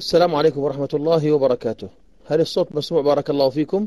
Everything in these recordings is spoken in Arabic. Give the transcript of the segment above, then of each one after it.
السلام عليكم ورحمة الله وبركاته. هل الصوت مسموع بارك الله فيكم.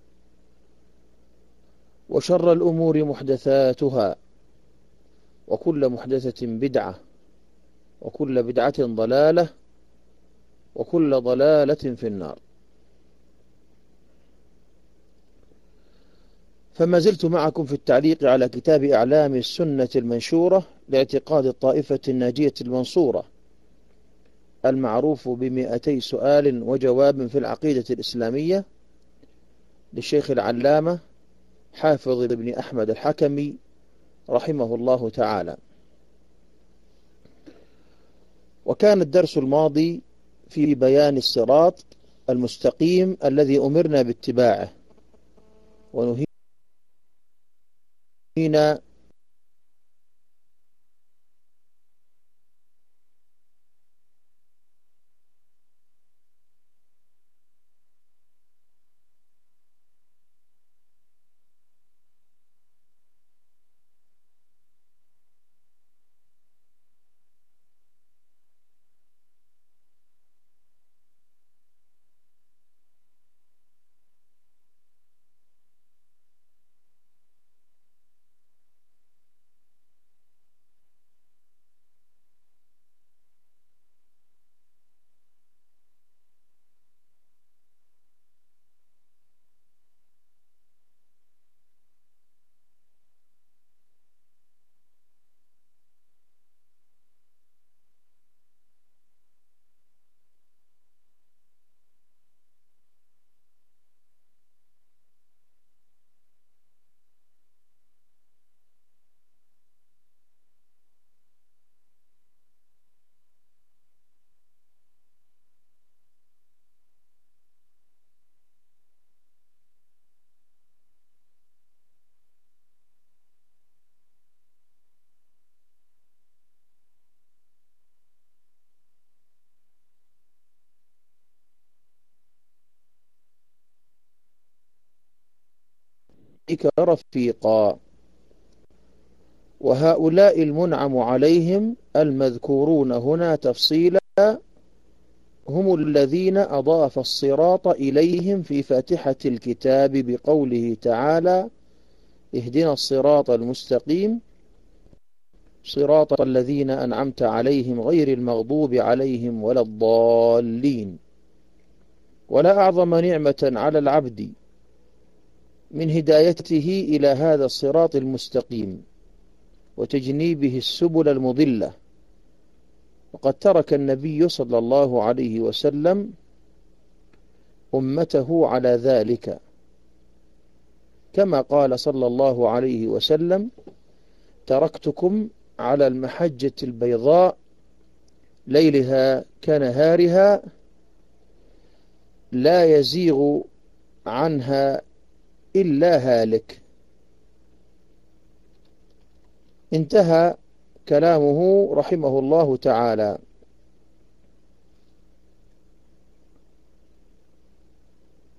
وشر الأمور محدثاتها وكل محدثة بدعة وكل بدعة ضلالة وكل ضلالة في النار. فما زلت معكم في التعليق على كتاب أعلام السنة المنشورة لاعتقاد الطائفة الناجية المنصورة المعروف بمئتي سؤال وجواب في العقيدة الإسلامية للشيخ العلامة حافظ بن أحمد الحكمي رحمه الله تعالى. وكان الدرس الماضي في بيان الصراط المستقيم الذي أمرنا باتباعه ونهينا أولئك رفيقا. وهؤلاء المنعم عليهم المذكورون هنا تفصيلا هم الذين أضاف الصراط إليهم في فاتحة الكتاب بقوله تعالى اهدنا الصراط المستقيم. صراط الذين أنعمت عليهم غير المغضوب عليهم ولا الضالين. ولا أعظم نعمة على العبد من هدايته إلى هذا الصراط المستقيم وتجنيبه السبل المضلة. وقد ترك النبي صلى الله عليه وسلم أمته على ذلك. كما قال صلى الله عليه وسلم تركتكم على المحجة البيضاء ليلها كنهارها لا يزيغ عنها إلا هالك. انتهى كلامه رحمه الله تعالى.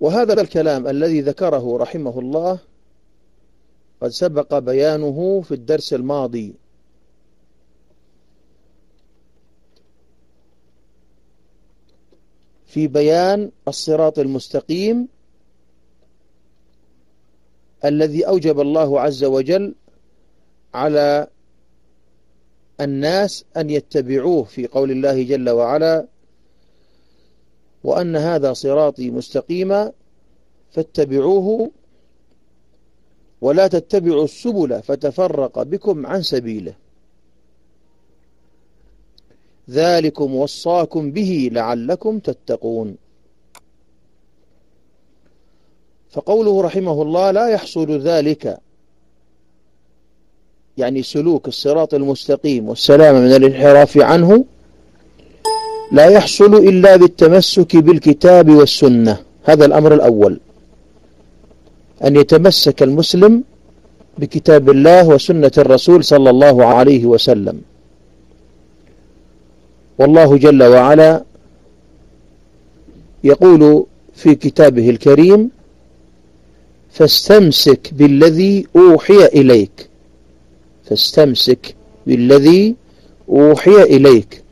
وهذا الكلام الذي ذكره رحمه الله قد سبق بيانه في الدرس الماضي. في بيان الصراط المستقيم الذي أوجب الله عز وجل على الناس أن يتبعوه في قول الله جل وعلا وأن هذا صراطي مستقيما فاتبعوه ولا تتبعوا السبل فتفرق بكم عن سبيله. ذلكم وصاكم به لعلكم تتقون. فقوله رحمه الله لا يحصل ذلك. يعني سلوك الصراط المستقيم والسلام من الانحراف عنه لا يحصل إلا بالتمسك بالكتاب والسنة. هذا الأمر الأول. أن يتمسك المسلم بكتاب الله وسنة الرسول صلى الله عليه وسلم. والله جل وعلا يقول في كتابه الكريم فاستمسك بالذي أوحي إليك. فاستمسك بالذي أوحي إليك.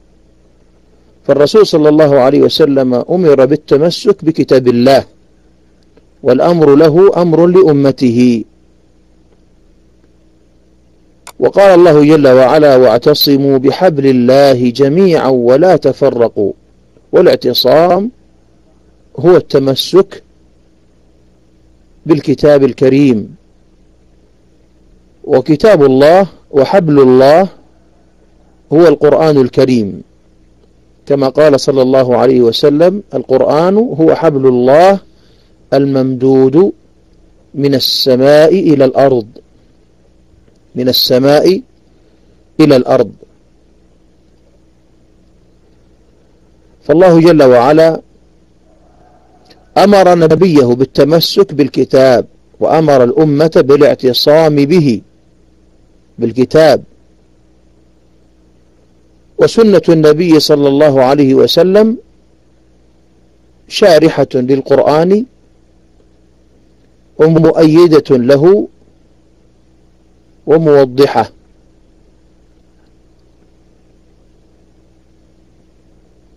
فالرسول صلى الله عليه وسلم أمر بالتمسك بكتاب الله والأمر له أمر لأمته. وقال الله جل وعلا واعتصموا بحبل الله جميعا ولا تفرقوا والاعتصام هو التمسك بالكتاب الكريم. وكتاب الله وحبل الله هو القرآن الكريم. كما قال صلى الله عليه وسلم القرآن هو حبل الله الممدود من السماء إلى الأرض. من السماء إلى الأرض. فالله جل وعلا أمر نبيه بالتمسك بالكتاب وأمر الأمة بالاعتصام به بالكتاب. وسنة النبي صلى الله عليه وسلم شارحة للقرآن ومؤيدة له وموضحة.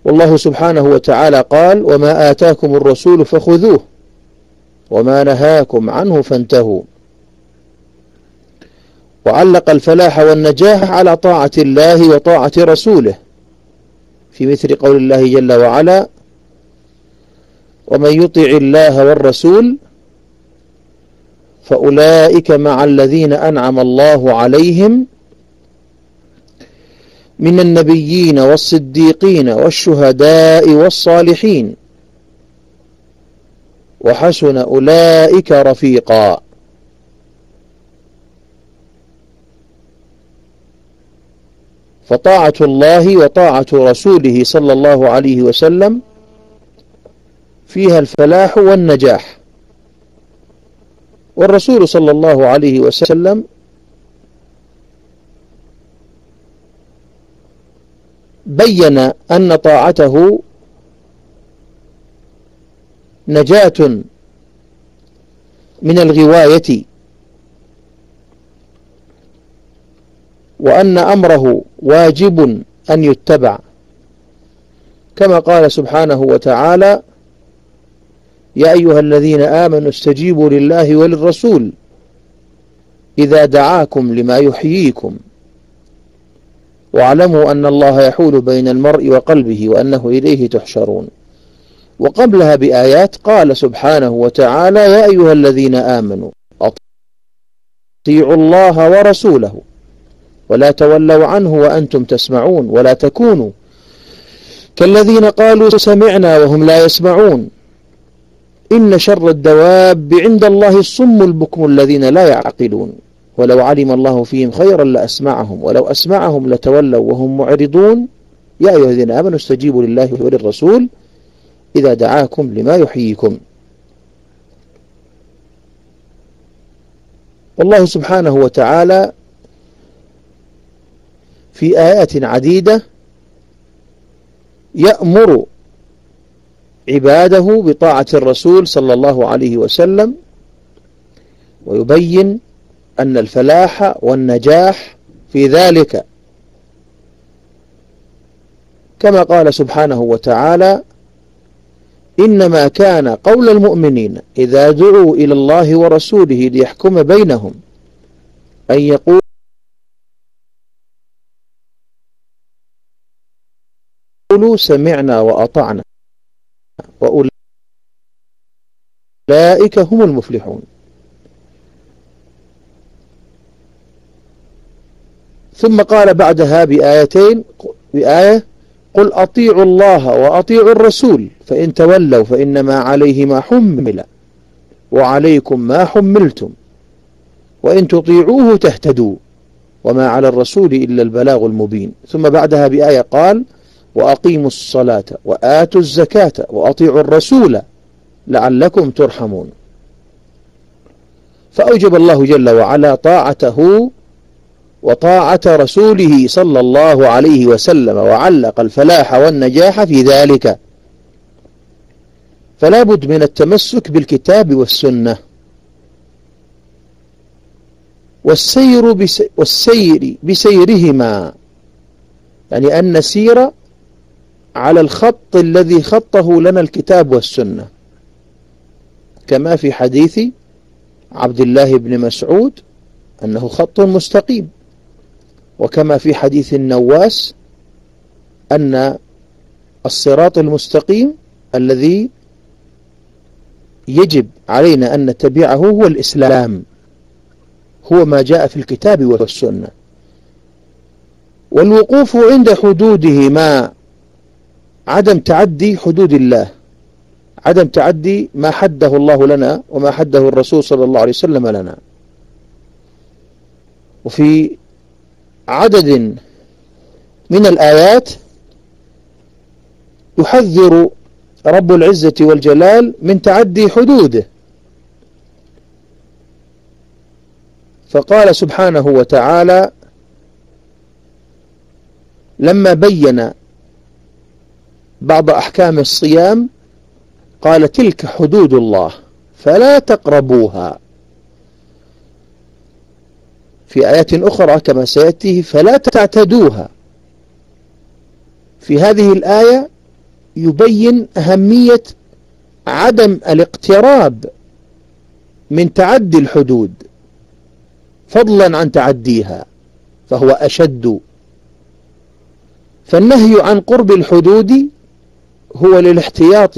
والله سبحانه وتعالى قال وما آتاكم الرسول فخذوه وما نهاكم عنه فانتهوا. وعلق الفلاح والنجاح على طاعة الله وطاعة رسوله في مثل قول الله جل وعلا ومن يطع الله والرسول فأولئك مع الذين أنعم الله عليهم من النبيين والصديقين والشهداء والصالحين. وحسن أولئك رفيقا. فطاعة الله وطاعة رسوله صلى الله عليه وسلم فيها الفلاح والنجاح. والرسول صلى الله عليه وسلم بين أن طاعته نجاة من الغواية وأن أمره واجب أن يتبع. كما قال سبحانه وتعالى يا أيها الذين آمنوا استجيبوا لله وللرسول إذا دعاكم لما يحييكم. واعلموا أن الله يحول بين المرء وقلبه وأنه إليه تحشرون. وقبلها بآيات قال سبحانه وتعالى يا أيها الذين آمنوا أطيعوا الله ورسوله ولا تولوا عنه وأنتم تسمعون ولا تكونوا كالذين قالوا سمعنا وهم لا يسمعون. إن شر الدواب عند الله الصم البكم الذين لا يعقلون. ولو علم الله فيهم خيرا لأسمعهم ولو أسمعهم لتولوا وهم معرضون. يا أيها الذين آمنوا استجيبوا لله وللرسول إذا دعاكم لما يحييكم. والله سبحانه وتعالى في آيات عديدة يأمر عباده بطاعة الرسول صلى الله عليه وسلم ويبين أن الفلاح والنجاح في ذلك. كما قال سبحانه وتعالى إنما كان قول المؤمنين إذا دعوا إلى الله ورسوله ليحكم بينهم أن يقول قولوا سمعنا وأطعنا وأولئك هم المفلحون. ثم قال بعدها بآيتين بآية قل أطيعوا الله وأطيعوا الرسول فإن تولوا فإنما عليه ما حمل وعليكم ما حملتم وإن تطيعوه تهتدوا وما على الرسول إلا البلاغ المبين. ثم بعدها بآية قال وأقيموا الصلاة وآتوا الزكاة وأطيعوا الرسول لعلكم ترحمون. فأوجب الله جل وعلا طاعته وطاعة رسوله صلى الله عليه وسلم وعلق الفلاح والنجاح في ذلك. فلا بد من التمسك بالكتاب والسنة. والسير, بس والسير بسيرهما. يعني أن نسير على الخط الذي خطه لنا الكتاب والسنة. كما في حديث عبد الله بن مسعود أنه خط مستقيم. وكما في حديث النواس أن الصراط المستقيم الذي يجب علينا أن نتبعه هو الإسلام هو ما جاء في الكتاب والسنة. والوقوف عند حدوده ما عدم تعدي حدود الله عدم تعدي ما حده الله لنا وما حده الرسول صلى الله عليه وسلم لنا. وفي عدد من الآيات يحذر رب العزة والجلال من تعدي حدوده. فقال سبحانه وتعالى لما بين بعض أحكام الصيام قال تلك حدود الله فلا تقربوها. في آيات أخرى كما سيأتيه فلا تعتدوها. في هذه الآية يبين أهمية عدم الاقتراب من تعدي الحدود فضلا عن تعديها فهو أشد. فالنهي عن قرب الحدود هو للاحتياط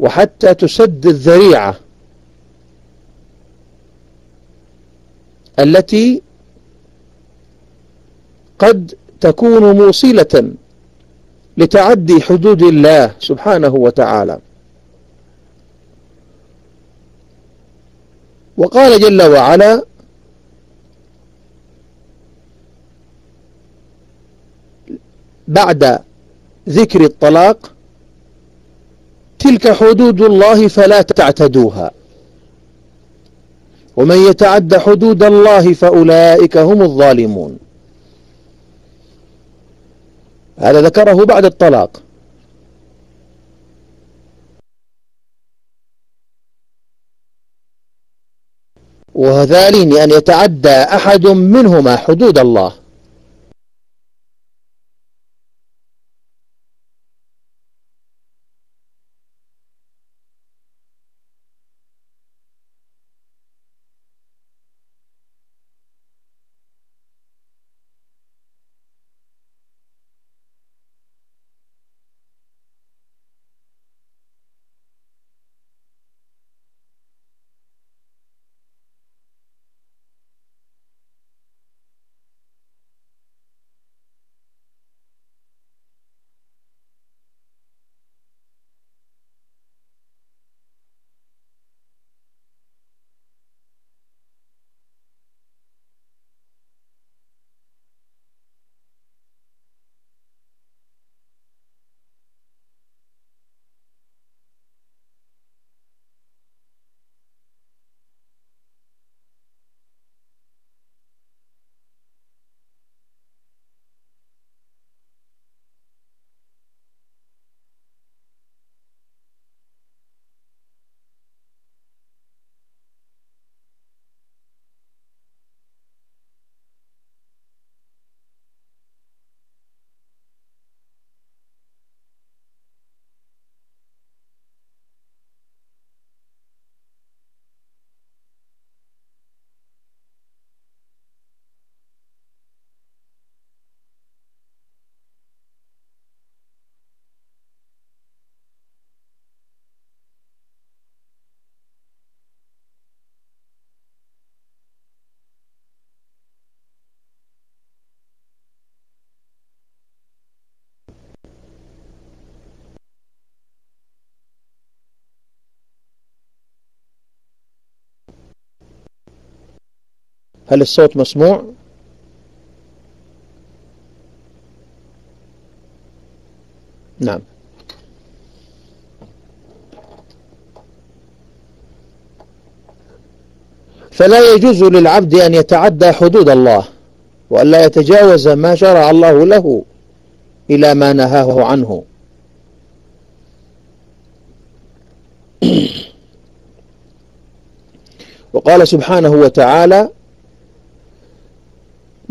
وحتى تسد الذريعة. التي قد تكون موصلة لتعدي حدود الله سبحانه وتعالى. وقال جل وعلا بعد ذكر الطلاق تلك حدود الله فلا تعتدوها. ومن يتعد حدود الله فأولئك هم الظالمون. هذا ذكره بعد الطلاق. وذلين أن يتعدى أحد منهما حدود الله. هل الصوت مسموع؟ نعم. فلا يجوز للعبد أن يتعدى حدود الله وأن لا يتجاوز ما شرع الله له إلى ما نهاه عنه. وقال سبحانه وتعالى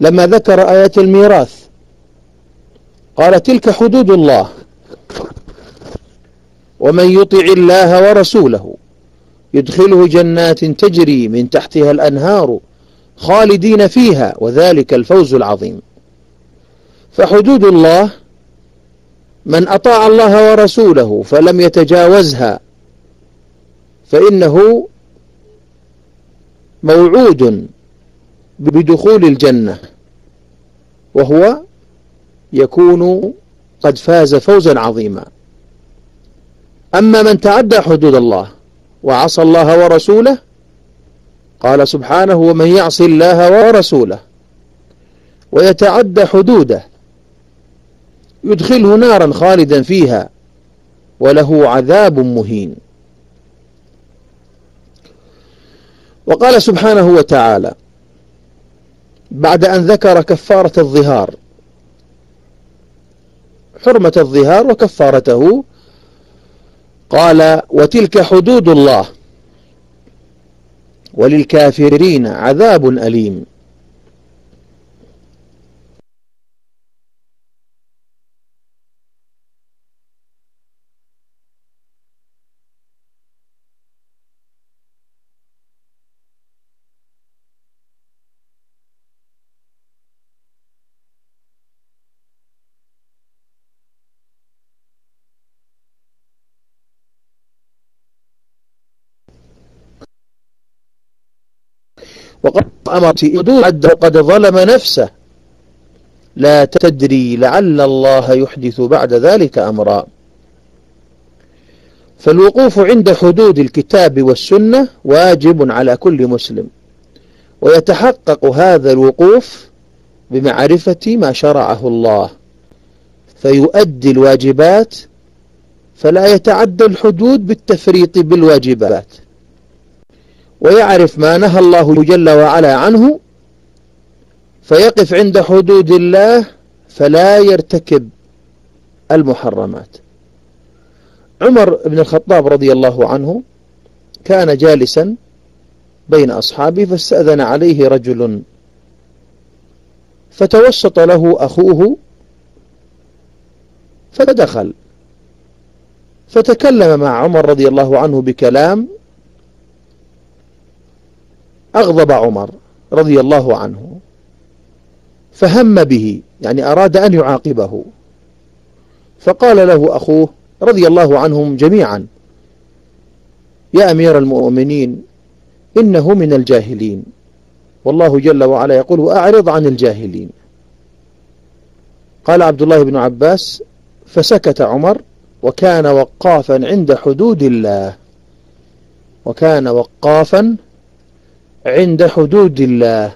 لما ذكر آيات الميراث. قال تلك حدود الله. ومن يطع الله ورسوله يدخله جنات تجري من تحتها الأنهار خالدين فيها وذلك الفوز العظيم. فحدود الله من أطاع الله ورسوله فلم يتجاوزها فإنه موعود بدخول الجنة. وهو يكون قد فاز فوزا عظيما. أما من تعدى حدود الله وعصى الله ورسوله قال سبحانه ومن يعص الله ورسوله ويتعدى حدوده يدخله نارا خالدا فيها وله عذاب مهين. وقال سبحانه وتعالى بعد أن ذكر كفارة الظهار. حرمة الظهار وكفارته. قال وتلك حدود الله. وللكافرين عذاب أليم. وقد أمرت قد ظلم نفسه. لا تدري لعل الله يحدث بعد ذلك أمرا. فالوقوف عند حدود الكتاب والسنة واجب على كل مسلم. ويتحقق هذا الوقوف بمعرفة ما شرعه الله. فيؤدي الواجبات فلا يتعدى الحدود بالتفريط بالواجبات. ويعرف ما نهى الله جل وعلا عنه فيقف عند حدود الله فلا يرتكب المحرمات. عمر بن الخطاب رضي الله عنه كان جالسا بين أصحابه فاستأذن عليه رجل فتوسط له أخوه فدخل فتكلم مع عمر رضي الله عنه بكلام أغضب عمر رضي الله عنه فهم به يعني أراد أن يعاقبه. فقال له أخوه رضي الله عنهم جميعا يا أمير المؤمنين إنه من الجاهلين. والله جل وعلا يقول وأعرض عن الجاهلين. قال عبد الله بن عباس فسكت عمر وكان وقافا عند حدود الله وكان وقافا عند حدود الله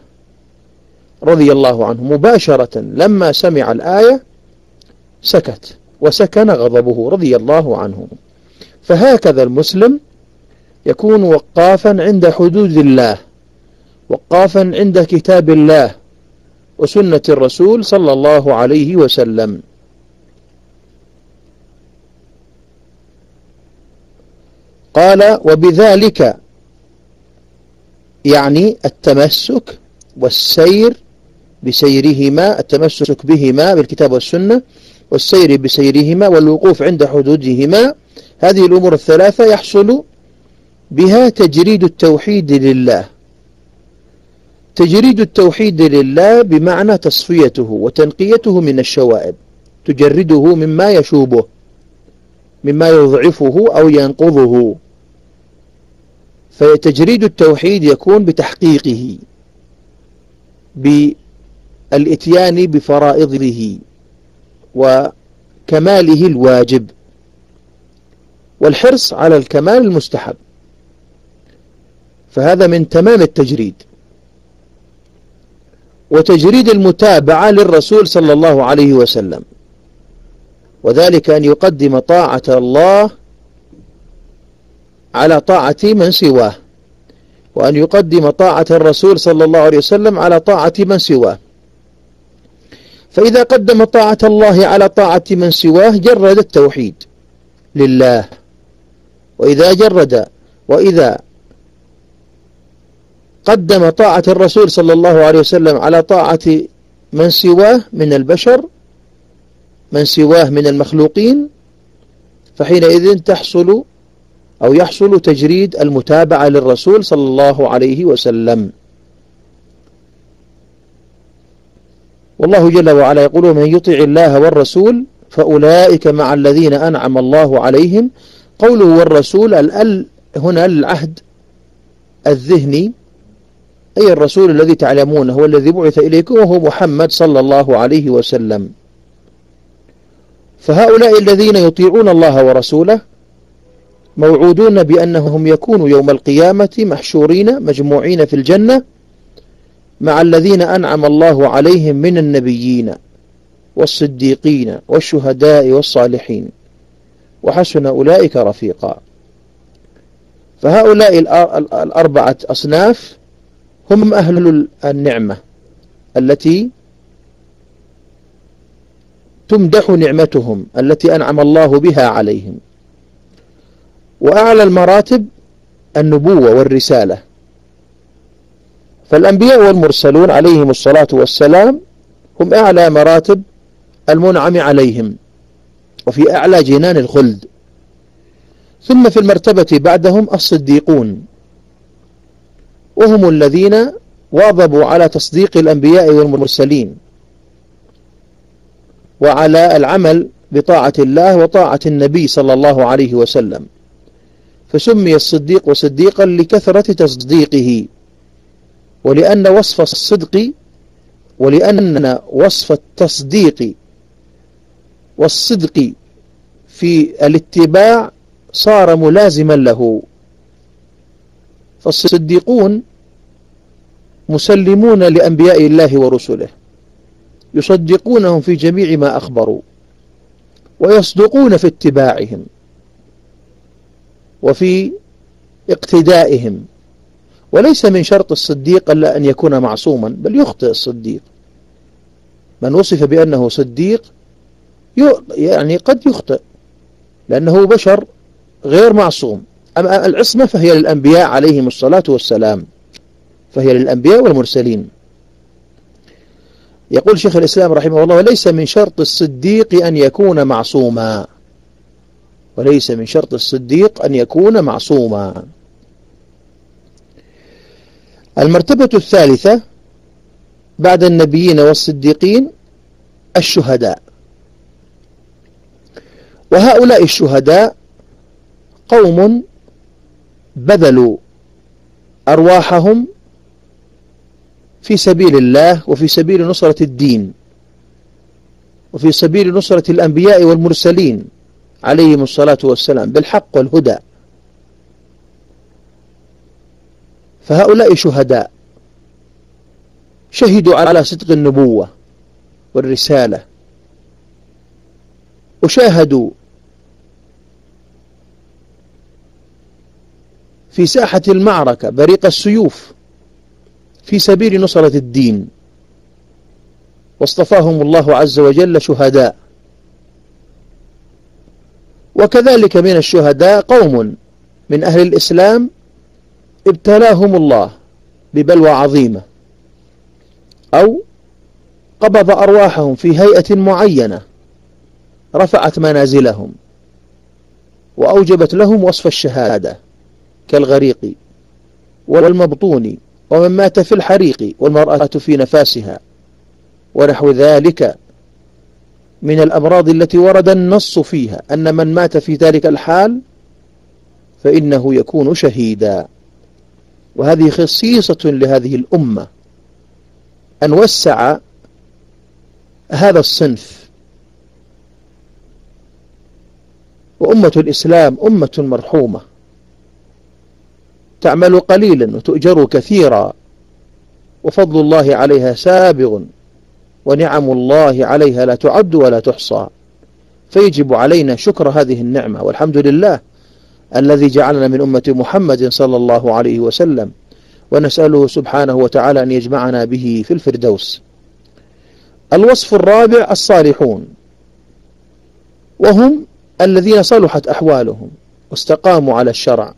رضي الله عنه مباشرة لما سمع الآية سكت وسكن غضبه رضي الله عنه. فهكذا المسلم يكون وقافا عند حدود الله وقافا عند كتاب الله وسنة الرسول صلى الله عليه وسلم. قال وبذلك يعني التمسك والسير بسيرهما التمسك بهما بالكتاب والسنة والسير بسيرهما والوقوف عند حدودهما. هذه الأمور الثلاثة يحصل بها تجريد التوحيد لله. تجريد التوحيد لله بمعنى تصفيته وتنقيته من الشوائب تجرده مما يشوبه مما يضعفه أو ينقضه. فتجريد التوحيد يكون بتحقيقه بالإتيان بفرائضه وكماله الواجب والحرص على الكمال المستحب. فهذا من تمام التجريد. وتجريد المتابعة للرسول صلى الله عليه وسلم وذلك أن يقدم طاعة الله على طاعة من سواه وأن يقدم طاعة الرسول صلى الله عليه وسلم على طاعة من سواه. فإذا قدم طاعة الله على طاعة من سواه جرد التوحيد لله. وإذا جرد وإذا قدم طاعة الرسول صلى الله عليه وسلم على طاعة من سواه من البشر من سواه من المخلوقين فحينئذ تحصل أو يحصل تجريد المتابعة للرسول صلى الله عليه وسلم. والله جل وعلا يقول من يطع الله والرسول فأولئك مع الذين أنعم الله عليهم قوله والرسول الأل هنا العهد الذهني أي الرسول الذي تعلمونه هو الذي بعث إليكم وهو محمد صلى الله عليه وسلم. فهؤلاء الذين يطيعون الله ورسوله موعودون بأنهم يكونوا يوم القيامة محشورين مجموعين في الجنة مع الذين أنعم الله عليهم من النبيين والصديقين والشهداء والصالحين. وحسن أولئك رفيقا. فهؤلاء الأربعة أصناف هم أهل النعمة التي تمدح نعمتهم التي أنعم الله بها عليهم. وأعلى المراتب النبوة والرسالة. فالأنبياء والمرسلون عليهم الصلاة والسلام هم أعلى مراتب المنعم عليهم وفي أعلى جنان الخلد. ثم في المرتبة بعدهم الصديقون. وهم الذين واظبوا على تصديق الأنبياء والمرسلين. وعلى العمل بطاعة الله وطاعة النبي صلى الله عليه وسلم. فسمي الصديق صديقا لكثرة تصديقه ولأن وصف الصدق ولأن وصف التصديق والصدق في الاتباع صار ملازما له. فالصديقون مسلمون لأنبياء الله ورسله يصدقونهم في جميع ما أخبروا ويصدقون في اتباعهم. وفي اقتدائهم. وليس من شرط الصديق ألا أن يكون معصوما بل يخطئ الصديق. من وصف بأنه صديق يعني قد يخطئ لأنه بشر غير معصوم. أما العصمة فهي للأنبياء عليهم الصلاة والسلام فهي للأنبياء والمرسلين. يقول شيخ الإسلام رحمه الله وليس من شرط الصديق أن يكون معصوما. وليس من شرط الصديق أن يكون معصوما. المرتبة الثالثة بعد النبيين والصديقين الشهداء. وهؤلاء الشهداء قوم بذلوا أرواحهم في سبيل الله وفي سبيل نصرة الدين وفي سبيل نصرة الأنبياء والمرسلين. عليهم الصلاة والسلام بالحق والهدى. فهؤلاء شهداء. شهدوا على صدق النبوة والرسالة. وشاهدوا في ساحة المعركة بريق السيوف في سبيل نصرة الدين. واصطفاهم الله عز وجل شهداء. وكذلك من الشهداء قوم من أهل الإسلام ابتلاهم الله ببلوى عظيمة أو قبض أرواحهم في هيئة معينة رفعت منازلهم وأوجبت لهم وصف الشهادة كالغريق والمبطون ومن مات في الحريق والمرأة في نفاسها ونحو ذلك من الأمراض التي ورد النص فيها أن من مات في ذلك الحال فإنه يكون شهيدا. وهذه خصيصة لهذه الأمة أن وسع هذا الصنف. وأمة الإسلام أمة مرحومة. تعمل قليلا وتؤجر كثيرا. وفضل الله عليها سابغ. ونعم الله عليها لا تعد ولا تحصى. فيجب علينا شكر هذه النعمة والحمد لله الذي جعلنا من أمة محمد صلى الله عليه وسلم ونسأله سبحانه وتعالى أن يجمعنا به في الفردوس. الوصف الرابع الصالحون وهم الذين صلحت أحوالهم واستقاموا على الشرع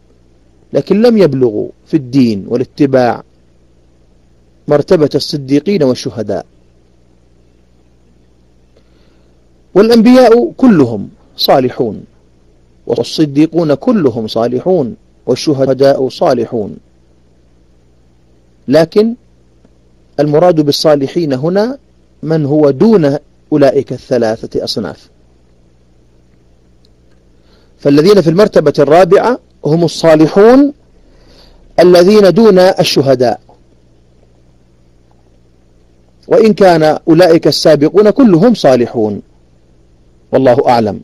لكن لم يبلغوا في الدين والاتباع مرتبة الصديقين والشهداء. والأنبياء كلهم صالحون والصديقون كلهم صالحون والشهداء صالحون. لكن المراد بالصالحين هنا من هو دون أولئك الثلاثة أصناف. فالذين في المرتبة الرابعة هم الصالحون الذين دون الشهداء. وإن كان أولئك السابقون كلهم صالحون. والله أعلم.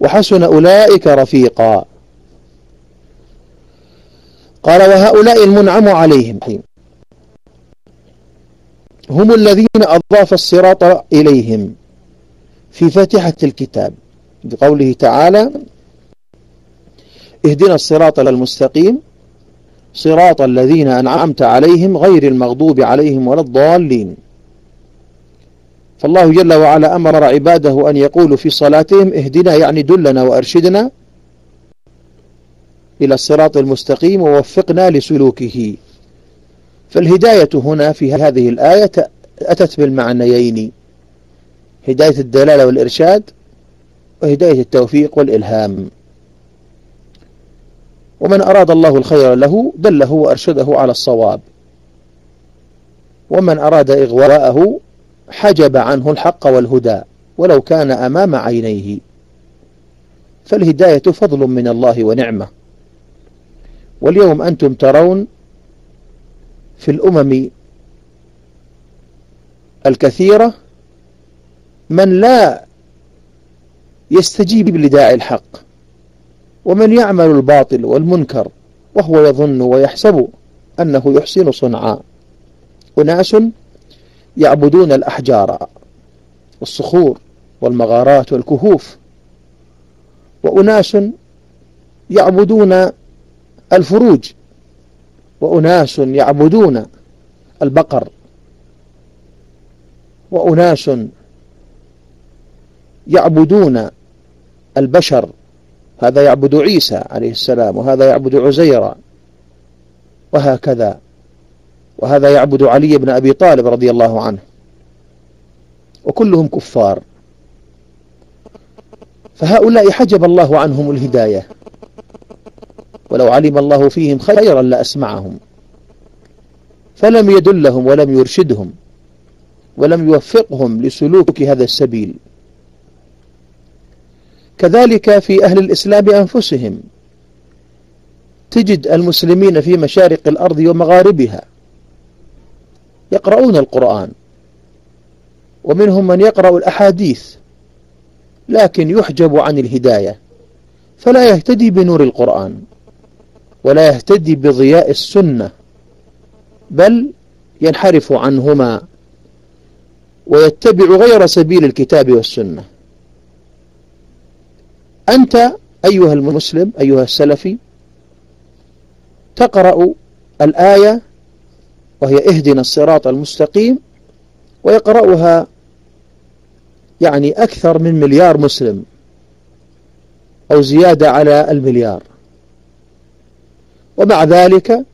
وحسن أولئك رفيقا. قال وهؤلاء المنعم عليهم. هم الذين أضاف الصراط إليهم في فاتحة الكتاب بقوله تعالى اهدنا الصراط المستقيم صراط الذين أنعمت عليهم غير المغضوب عليهم ولا الضالين. فالله جل وعلا أمر عباده أن يقولوا في صلاتهم اهدنا يعني دلنا وأرشدنا إلى الصراط المستقيم ووفقنا لسلوكه. فالهداية هنا في هذه الآية أتت بالمعنيين هداية الدلالة والإرشاد وهداية التوفيق والإلهام. ومن أراد الله الخير له دله وأرشده على الصواب. ومن أراد إغواءه حجب عنه الحق والهدى ولو كان أمام عينيه. فالهداية فضل من الله ونعمة. واليوم أنتم ترون في الأمم الكثيرة من لا يستجيب لداعي الحق ومن يعمل الباطل والمنكر وهو يظن ويحسب أنه يحسن صنعا أناس يعبدون الأحجار والصخور والمغارات والكهوف. وأناس يعبدون الفروج. وأناس يعبدون البقر. وأناس يعبدون البشر. هذا يعبد عيسى عليه السلام وهذا يعبد عزيرا. وهكذا. وهذا يعبد علي بن أبي طالب رضي الله عنه. وكلهم كفار. فهؤلاء حجب الله عنهم الهداية. ولو علم الله فيهم خيرا لأسمعهم. فلم يدلهم ولم يرشدهم. ولم يوفقهم لسلوك هذا السبيل. كذلك في أهل الإسلام أنفسهم. تجد المسلمين في مشارق الأرض ومغاربها. يقرؤون القرآن. ومنهم من يقرأ الأحاديث لكن يحجب عن الهداية. فلا يهتدي بنور القرآن ولا يهتدي بضياء السنة بل ينحرف عنهما ويتبع غير سبيل الكتاب والسنة. أنت أيها المسلم أيها السلفي تقرأ الآية وهي اهدنا الصراط المستقيم ويقرأها يعني أكثر من مليار مسلم أو زيادة على المليار. ومع ذلك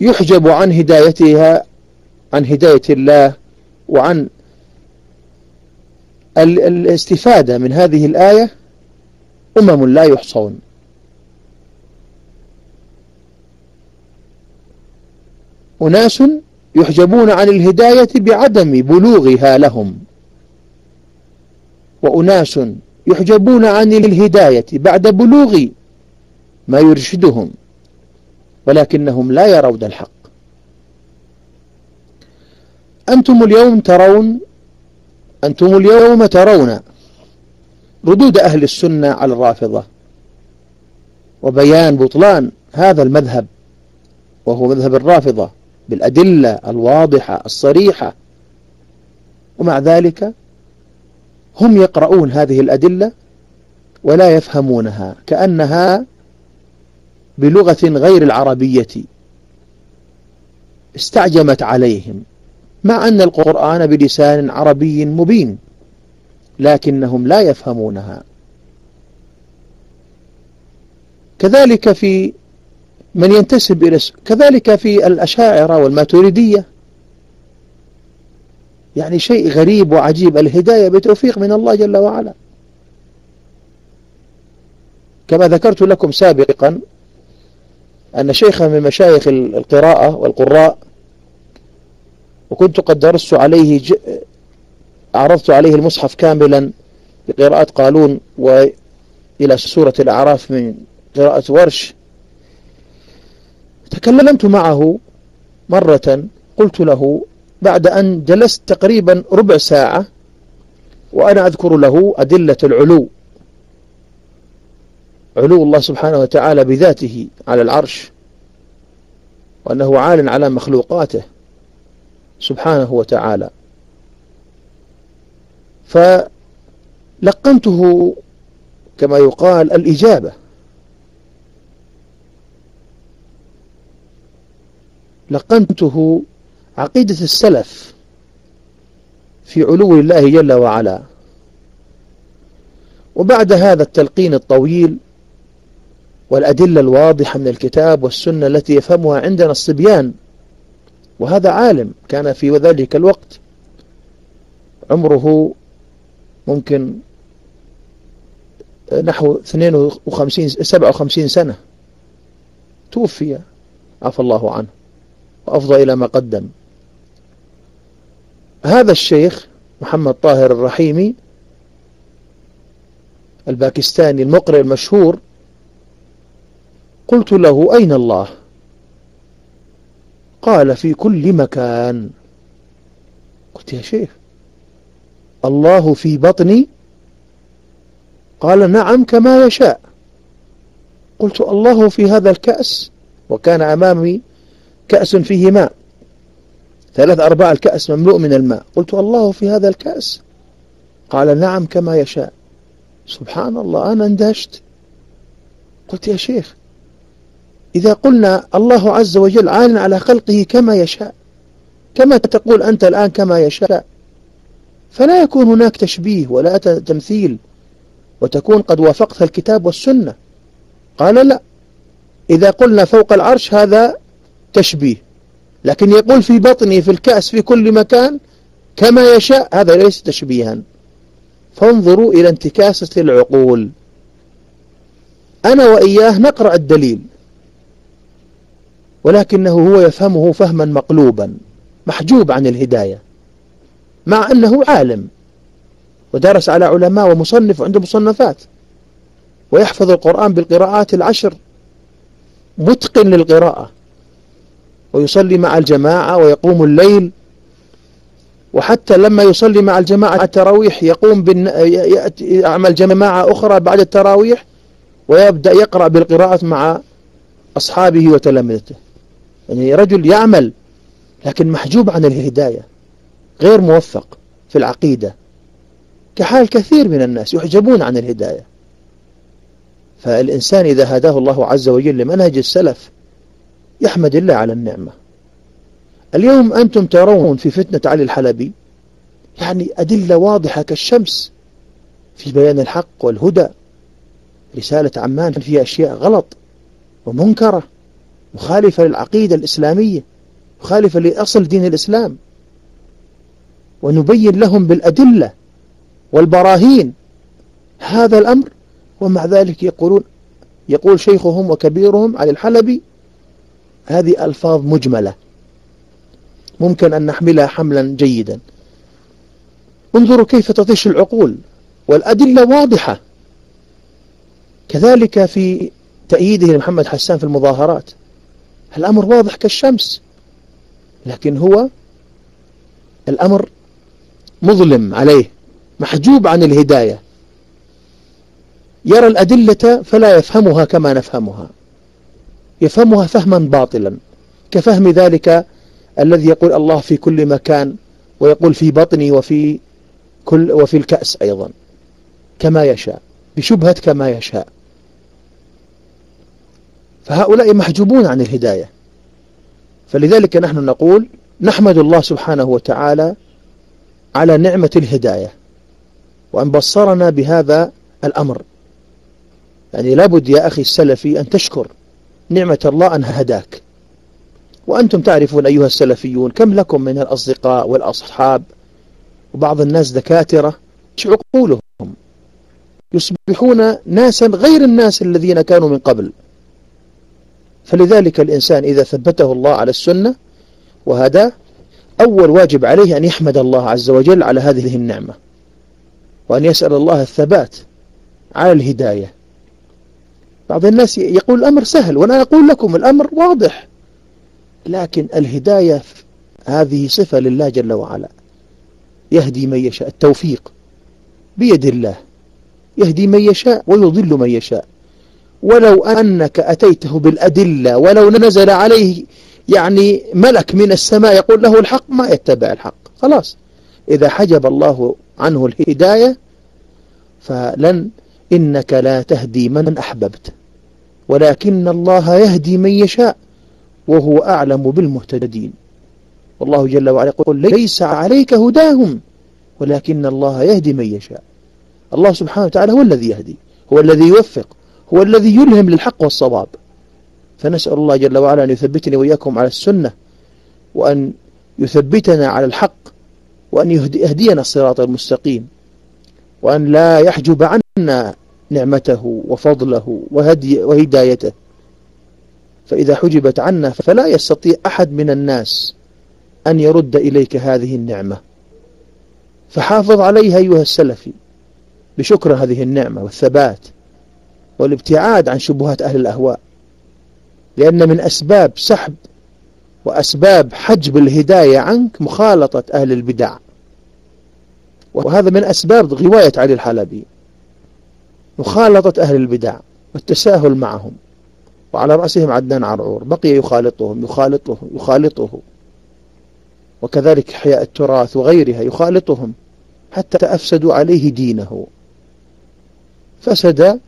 يحجب عن هدايتها عن هداية الله وعن الاستفادة من هذه الآية أمم لا يحصون. أناس يحجبون عن الهداية بعدم بلوغها لهم. وأناس يحجبون عن الهداية بعد بلوغ ما يرشدهم ولكنهم لا يرون الحق. أنتم اليوم ترون أنتم اليوم ترون ردود أهل السنة على الرافضة وبيان بطلان هذا المذهب وهو مذهب الرافضة. بالأدلة الواضحة الصريحة. ومع ذلك هم يقرؤون هذه الأدلة ولا يفهمونها كأنها بلغة غير العربية استعجمت عليهم مع أن القرآن بلسان عربي مبين لكنهم لا يفهمونها. كذلك في من ينتسب إلى كذلك في الأشاعرة والماتريدية. يعني شيء غريب وعجيب الهداية بتوفيق من الله جل وعلا. كما ذكرت لكم سابقا أن شيخا من مشايخ القراءة والقراء وكنت قد درست عليه ج... أعرضت عليه المصحف كاملا بقراءة قالون وإلى سورة الأعراف من قراءة ورش. تكلمت معه مرة قلت له بعد أن جلست تقريبا ربع ساعة وأنا أذكر له أدلة العلو علو الله سبحانه وتعالى بذاته على العرش وأنه عال على مخلوقاته سبحانه وتعالى. فلقنته كما يقال الإجابة لقنته عقيدة السلف في علو الله جل وعلا. وبعد هذا التلقين الطويل والأدلة الواضحة من الكتاب والسنة التي يفهمها عندنا الصبيان وهذا عالم كان في ذلك الوقت عمره ممكن نحو 52 57 سنة توفي عفى الله عنه. وأفضى إلى ما قدم. هذا الشيخ محمد طاهر الرحيمي الباكستاني المقرئ المشهور قلت له أين الله؟ قال في كل مكان. قلت يا شيخ الله في بطني؟ قال نعم كما يشاء. قلت الله في هذا الكأس وكان أمامي كأس فيه ماء. ثلاث أرباع الكأس مملوء من الماء. قلت الله في هذا الكأس. قال نعم كما يشاء. سبحان الله أنا اندهشت. قلت يا شيخ إذا قلنا الله عز وجل عال على خلقه كما يشاء كما تقول أنت الآن كما يشاء فلا يكون هناك تشبيه ولا تمثيل وتكون قد وافقت الكتاب والسنة. قال لا. إذا قلنا فوق العرش هذا تشبيه. لكن يقول في بطني في الكأس في كل مكان كما يشاء هذا ليس تشبيها. فانظروا إلى انتكاسة العقول. أنا وإياه نقرأ الدليل. ولكنه هو يفهمه فهما مقلوبا محجوب عن الهداية مع أنه عالم. ودرس على علماء ومصنف عنده مصنفات. ويحفظ القرآن بالقراءات العشر. متقن للقراءة. ويصلي مع الجماعة ويقوم الليل. وحتى لما يصلي مع الجماعة التراويح يقوم بالن... يعمل جماعة أخرى بعد التراويح ويبدأ يقرأ بالقراءة مع أصحابه وتلامذته. يعني رجل يعمل لكن محجوب عن الهداية غير موفق في العقيدة. كحال كثير من الناس يحجبون عن الهداية. فالإنسان إذا هداه الله عز وجل لمنهج السلف يحمد الله على النعمة. اليوم أنتم ترون في فتنة علي الحلبي يعني أدلة واضحة كالشمس في بيان الحق والهدى. رسالة عمان فيها أشياء غلط ومنكرة مخالفة للعقيدة الإسلامية مخالفة لأصل دين الإسلام. ونبين لهم بالأدلة والبراهين هذا الأمر ومع ذلك يقولون يقول شيخهم وكبيرهم علي الحلبي هذه ألفاظ مجملة. ممكن أن نحملها حملا جيدا. انظروا كيف تطيش العقول والأدلة واضحة. كذلك في تأييده لمحمد حسان في المظاهرات. الأمر واضح كالشمس لكن هو الأمر مظلم عليه محجوب عن الهداية. يرى الأدلة فلا يفهمها كما نفهمها. يفهمها فهما باطلا. كفهم ذلك الذي يقول الله في كل مكان ويقول في بطني وفي كل وفي الكأس أيضا. كما يشاء. بشبهة كما يشاء. فهؤلاء محجوبون عن الهداية. فلذلك نحن نقول نحمد الله سبحانه وتعالى على نعمة الهداية. وأن بصرنا بهذا الأمر. يعني لابد يا أخي السلفي أن تشكر. نعمة الله أن هداك. وأنتم تعرفون أيها السلفيون كم لكم من الأصدقاء والأصحاب وبعض الناس دكاترة عقولهم يصبحون ناسا غير الناس الذين كانوا من قبل. فلذلك الإنسان إذا ثبته الله على السنة وهذا أول واجب عليه أن يحمد الله عز وجل على هذه النعمة وأن يسأل الله الثبات على الهداية. بعض الناس يقول الأمر سهل وأنا أقول لكم الأمر واضح. لكن الهداية هذه صفة لله جل وعلا. يهدي من يشاء التوفيق بيد الله. يهدي من يشاء ويضل من يشاء. ولو أنك أتيته بالأدلة ولو نزل عليه يعني ملك من السماء يقول له الحق ما يتبع الحق. خلاص. إذا حجب الله عنه الهداية فلن إنك لا تهدي من أحببت. ولكن الله يهدي من يشاء وهو أعلم بالمهتدين. والله جل وعلا يقول ليس عليك هداهم ولكن الله يهدي من يشاء. الله سبحانه وتعالى هو الذي يهدي هو الذي يوفق هو الذي يلهم للحق والصواب. فنسأل الله جل وعلا أن يثبتني وإياكم على السنة وأن يثبتنا على الحق وأن يهدينا الصراط المستقيم وأن لا يحجب عنا نعمته وفضله وهدي وهدايته. فإذا حجبت عنا فلا يستطيع أحد من الناس أن يرد إليك هذه النعمة. فحافظ عليها أيها السلفي بشكر هذه النعمة والثبات والابتعاد عن شبهات أهل الأهواء. لأن من أسباب سحب وأسباب حجب الهداية عنك مخالطة أهل البدع. وهذا من أسباب غواية علي الحلبي. مخالطة أهل البدع والتساهل معهم وعلى رأسهم عدنان عرعور بقي يخالطهم يخالطه يخالطه. وكذلك إحياء التراث وغيرها يخالطهم حتى أفسدوا عليه دينه. فسد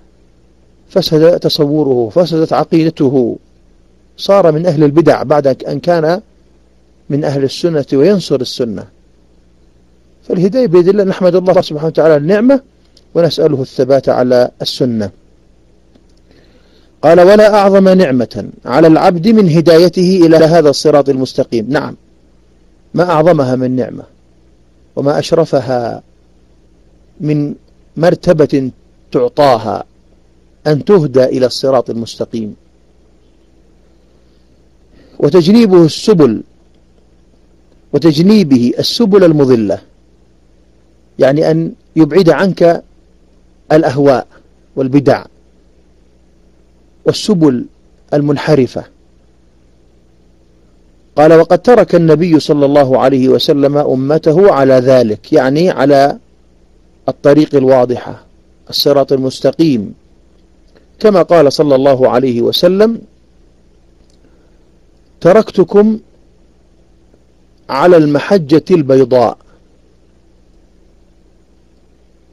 فسد تصوره فسدت عقيدته. صار من أهل البدع بعد أن كان من أهل السنة وينصر السنة. فالهداية بيد الله نحمد الله سبحانه وتعالى النعمة ونسأله الثبات على السنة. قال ولا أعظم نعمة على العبد من هدايته إلى هذا الصراط المستقيم. نعم. ما أعظمها من نعمة وما أشرفها من مرتبة تعطاها أن تهدى إلى الصراط المستقيم. وتجنيبه السبل وتجنيبه السبل المضلة يعني أن يبعد عنك الأهواء والبدع والسبل المنحرفة. قال وقد ترك النبي صلى الله عليه وسلم أمته على ذلك يعني على الطريق الواضحة الصراط المستقيم. كما قال صلى الله عليه وسلم تركتكم على المحجة البيضاء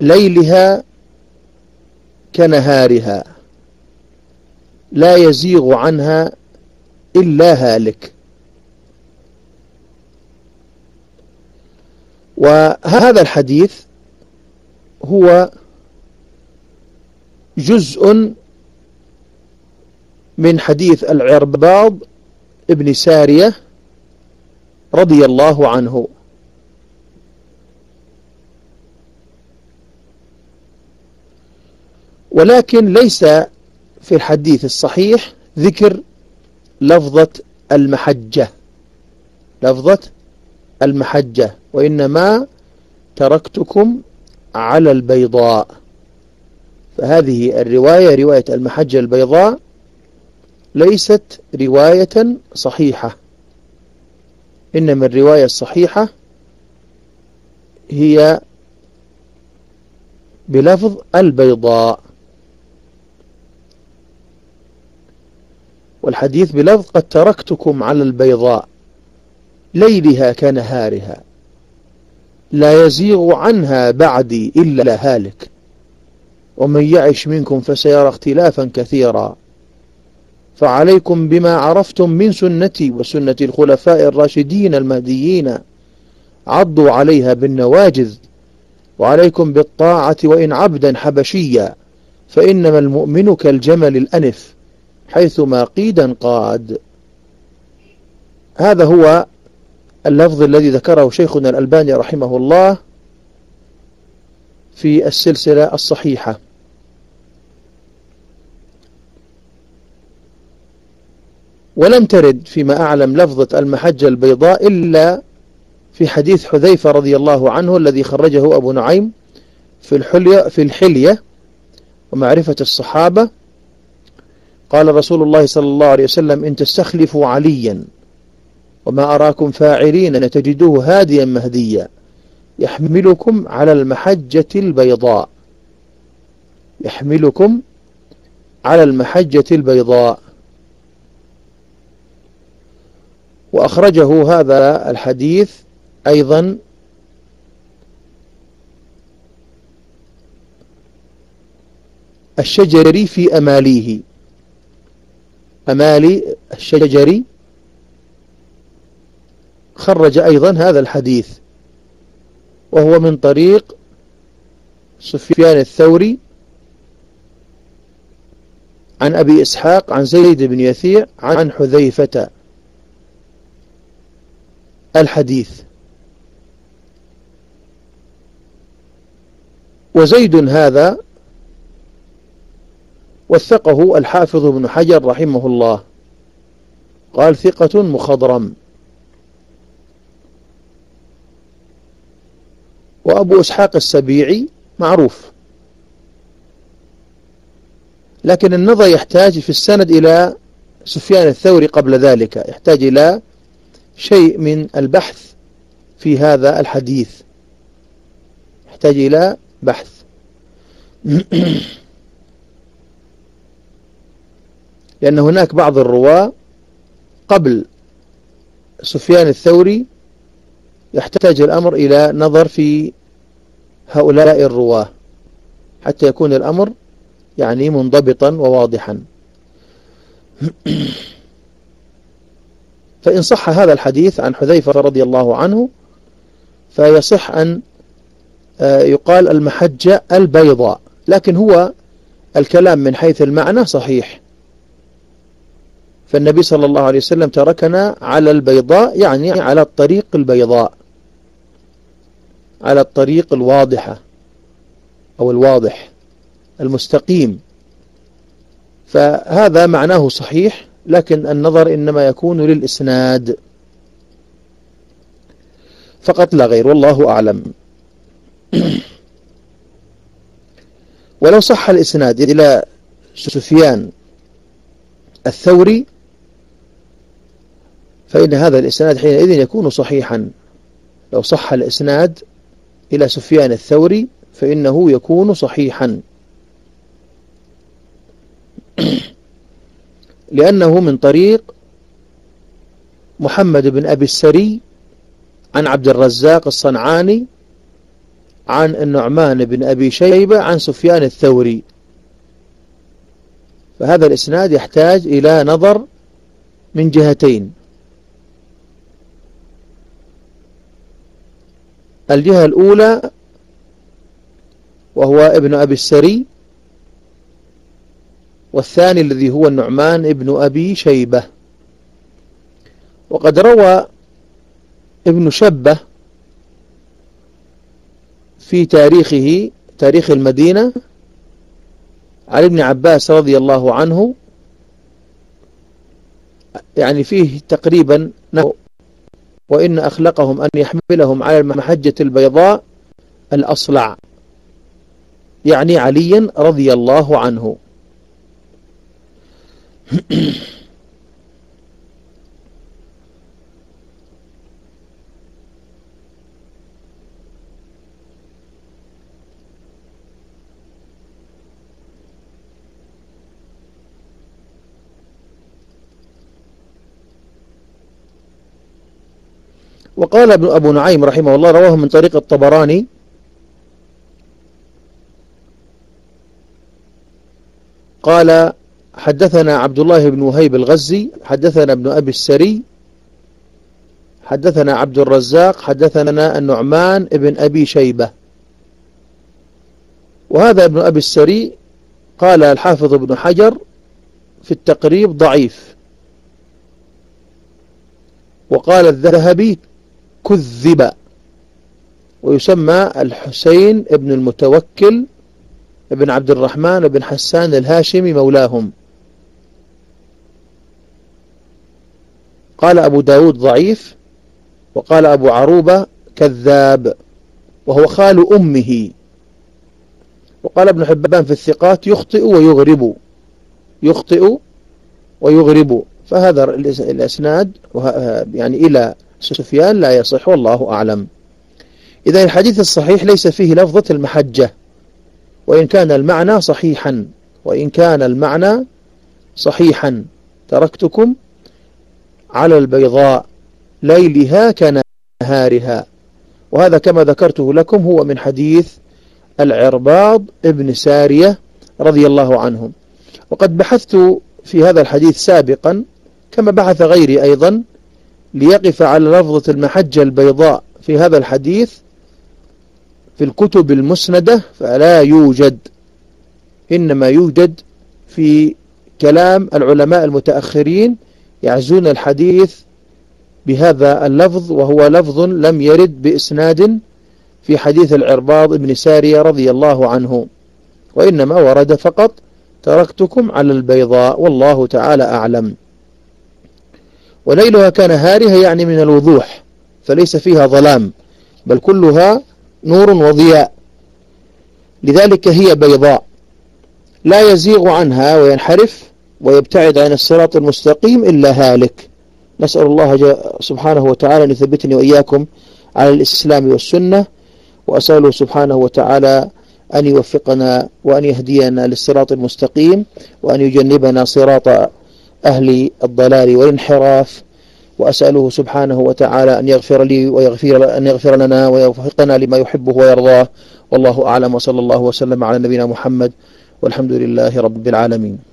ليلها كنهارها. لا يزيغ عنها إلا هالك. وهذا الحديث هو جزء من حديث العرباض ابن سارية رضي الله عنه. ولكن ليس في الحديث الصحيح ذكر لفظة المحجة. لفظة المحجة. وإنما تركتكم على البيضاء. فهذه الرواية رواية المحجة البيضاء ليست رواية صحيحة. إنما الرواية الصحيحة هي بلفظ البيضاء. والحديث بلفظ قد تركتكم على البيضاء ليلها كنهارها لا يزيغ عنها بعدي إلا هالك ومن يعش منكم فسيرى اختلافا كثيرا فعليكم بما عرفتم من سنتي وسنة الخلفاء الراشدين المهديين عضوا عليها بالنواجذ وعليكم بالطاعة وإن عبدا حبشيا فإنما المؤمن كالجمل الأنف حيثما قيدا قاد. هذا هو اللفظ الذي ذكره شيخنا الألباني رحمه الله في السلسلة الصحيحة. ولم ترد فيما أعلم لفظة المحجة البيضاء إلا في حديث حذيفة رضي الله عنه الذي خرجه أبو نعيم في الحلية, في الحلية ومعرفة الصحابة قال رسول الله صلى الله عليه وسلم إن تستخلفوا عليا وما أراكم فاعلين تجدوه هاديا مهديا يحملكم على المحجة البيضاء. يحملكم على المحجة البيضاء. وأخرجه هذا الحديث أيضا الشجري في أماليه. أمالي الشجري. خرج أيضا هذا الحديث وهو من طريق سفيان الثوري عن أبي إسحاق عن زيد بن يثيع عن حذيفة. الحديث وزيد هذا وثقه الحافظ بن حجر رحمه الله. قال ثقة مخضرم. وأبو إسحاق السبيعي معروف. لكن النظر يحتاج في السند إلى سفيان الثوري قبل ذلك. يحتاج إلى شيء من البحث في هذا الحديث. يحتاج إلى بحث. لأن هناك بعض الرواة قبل سفيان الثوري يحتاج الأمر إلى نظر في هؤلاء الرواة حتى يكون الأمر يعني منضبطا وواضحا. فإن صح هذا الحديث عن حذيفة رضي الله عنه فيصح أن آه، يقال المحجة البيضاء لكن هو الكلام من حيث المعنى صحيح. فالنبي صلى الله عليه وسلم تركنا على البيضاء يعني على الطريق البيضاء. على الطريق الواضحة أو الواضح المستقيم. فهذا معناه صحيح لكن النظر إنما يكون للإسناد. فقط لا غير والله أعلم. ولو صح الإسناد إلى سفيان الثوري فإن هذا الإسناد حينئذ يكون صحيحا. لو صح الإسناد إلى سفيان الثوري فإنه يكون صحيحا. لأنه من طريق محمد بن أبي السري عن عبد الرزاق الصنعاني عن النعمان بن أبي شيبة عن سفيان الثوري. فهذا الإسناد يحتاج إلى نظر من جهتين. الجهة الأولى وهو ابن أبي السري والثاني الذي هو النعمان ابن أبي شيبة. وقد روى ابن شبة في تاريخه تاريخ المدينة عن ابن عباس رضي الله عنه يعني فيه تقريبا وإن أخلقهم أن يحملهم على المحجة البيضاء الأصلع. يعني عليا رضي الله عنه. وقال ابن أبو نعيم رحمه الله رواه من طريق الطبراني. قال حدثنا عبد الله بن وهيب الغزي حدثنا ابن أبي السري حدثنا عبد الرزاق حدثنا النعمان ابن أبي شيبة. وهذا ابن أبي السري قال الحافظ ابن حجر في التقريب ضعيف. وقال الذهبي كذب. ويسمى الحسين ابن المتوكل ابن عبد الرحمن بن حسان الهاشمي مولاهم. قال أبو داود ضعيف وقال أبو عروبة كذاب وهو خال أمه. وقال ابن حبان في الثقات يخطئ ويغرب يخطئ ويغرب. فهذا الأسناد يعني إلى سفيان لا يصح والله أعلم. إذا الحديث الصحيح ليس فيه لفظة المحجة وإن كان المعنى صحيحا وإن كان المعنى صحيحا تركتكم على البيضاء ليلها كنهارها. وهذا كما ذكرته لكم هو من حديث العرباض ابن سارية رضي الله عنهم. وقد بحثت في هذا الحديث سابقا كما بحث غيري أيضا ليقف على لفظة المحجة البيضاء في هذا الحديث في الكتب المسندة فلا يوجد إنما يوجد في كلام العلماء المتأخرين يعزون الحديث بهذا اللفظ وهو لفظ لم يرد بإسناد في حديث العرباض بن سارية رضي الله عنه وإنما ورد فقط تركتكم على البيضاء والله تعالى أعلم. وليلها كان هارها يعني من الوضوح فليس فيها ظلام بل كلها نور وضياء. لذلك هي بيضاء لا يزيغ عنها وينحرف ويبتعد عن الصراط المستقيم إلا هالك. نسأل الله سبحانه وتعالى أن يثبتني وإياكم على الإسلام والسنة وأسأله سبحانه وتعالى أن يوفقنا وأن يهدينا للصراط المستقيم وأن يجنبنا صراط أهل الضلال والانحراف وأسأله سبحانه وتعالى أن يغفر لي ويغفر أن يغفر لنا ويوفقنا لما يحبه ويرضاه. والله أعلم وصلى الله وسلم على نبينا محمد والحمد لله رب العالمين.